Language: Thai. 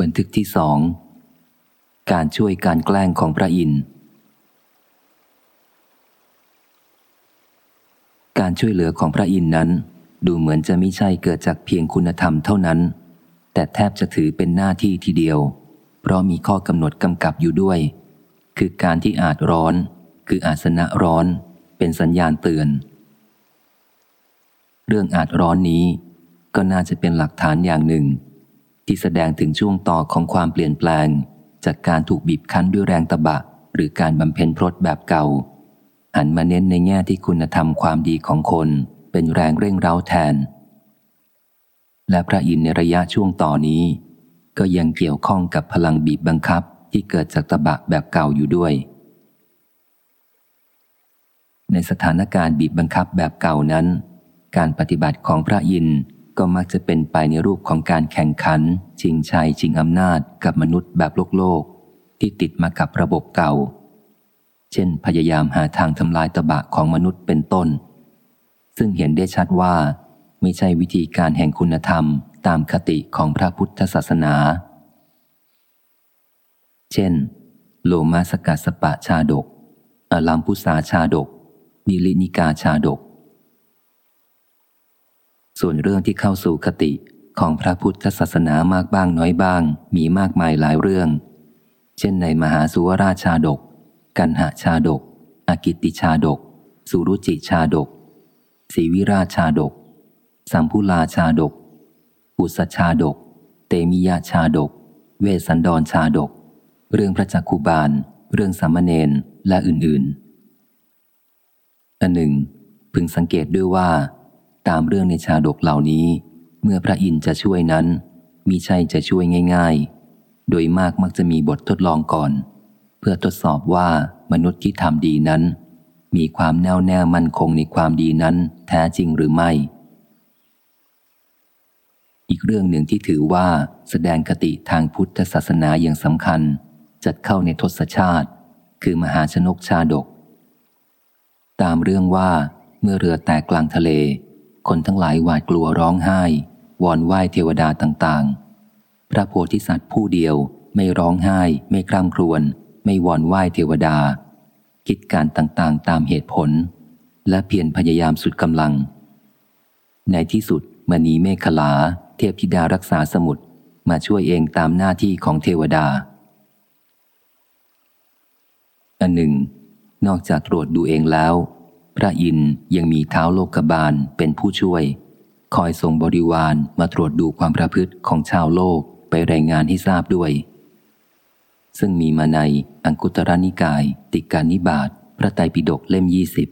บันทึกที่สอง การช่วยการแกล้งของพระอินทร์ การช่วยเหลือของพระอินทร์นั้น ดูเหมือนจะไม่ใช่เกิดจากเพียงคุณธรรมเท่านั้น แต่แทบจะถือเป็นหน้าที่ทีเดียว เพราะมีข้อกำหนดกำกับอยู่ด้วย คือการที่อาจร้อน คืออาสนะร้อน เป็นสัญญาณเตือน เรื่องอาจร้อนนี้ก็น่าจะเป็นหลักฐานอย่างหนึ่ง ที่แสดงถึงช่วงต่อของความเปลี่ยนแปลง จากการถูกบีบคั้นด้วยแรงตะบะ หรือการบำเพ็ญพรตแบบเก่าหันมาเน้นในแง่ที่คุณธรรมความดีของคนเป็นแรงเร่งเร้าแทน และพระอินในระยะช่วงต่อนี้ ก็ยังเกี่ยวข้องกับพลังบีบบังคับที่เกิดจากตะบะแบบเก่าอยู่ด้วย ในสถานการณ์บีบบังคับแบบเก่านั้น การปฏิบัติของพระอิน ก็มักจะเป็นไปในรูปของการแข่งขัน ชิงชัยชิงอำนาจกับมนุษย์แบบโลกโลก ที่ติดมากับระบบเก่า เช่น พยายามหาทางทำลายตบะของมนุษย์เป็นต้น ซึ่งเห็นได้ชัดว่า ไม่ใช่วิธีการแห่งคุณธรรมตามคติของพระพุทธศาสนา เช่น โลมาสกัสปะชาดก อลัมพุสาชาดก นิลินิกาชาดก ส่วนเรื่องที่เข้าสู่คติของพระพุทธศาสนามากบ้างน้อยบ้าง มีมากมายหลายเรื่อง เช่นในมหาสุวราชาดก กันหาชาดก อากิติชาดก สุรุจิชาดกศีวิราชาดก สัมพุลาชาดก อุสชาดก เตมิยาชาดก เวสันดรชาดก เรื่องพระจักคุบาล เรื่องสามเณรและอื่นๆอันหนึ่ง พึงสังเกตด้วยว่า ตามเรื่องในชาดกเหล่านี้ เมื่อพระอินทร์จะช่วยนั้นมิใช่จะช่วยง่าย ๆ โดยมากมักจะมีบททดลองก่อน เพื่อทดสอบว่ามนุษย์ที่ทำดีนั้น มีความแน่วแน่มั่นคงในความดีนั้นแท้จริงหรือไม่ อีกเรื่องหนึ่งที่ถือว่าแสดงคติทางพุทธศาสนาอย่างสำคัญ จัดเข้าในทศชาติ คือมหาชนกชาดก ตามเรื่องว่าเมื่อเรือแตกกลางทะเล คนทั้งหลายหวาดกลัวร้องไห้ วอนไหว้เทวดาต่างๆ พระโพธิสัตว์ผู้เดียวไม่ร้องไห้ ไม่คร่ำครวญ ไม่วอนไหว้เทวดา คิดการต่างๆ ตามเหตุผล และเพียรพยายามสุดกำลัง ในที่สุดมณีเมฆลา เทพธิดารักษาสมุทรมาช่วยเองตามหน้าที่ของเทวดา อันหนึ่ง นอกจากตรวจดูเองแล้ว พระอินยังมีเท้าโลกบาลเป็นผู้ช่วย คอยส่งบริวารมาตรวจดูความประพฤติของชาวโลกไปรายงานให้ทราบด้วย ซึ่งมีมาในอังคุตรนิกาย ติกานิบาตพระไตรปิฎกเล่มยี่สิบ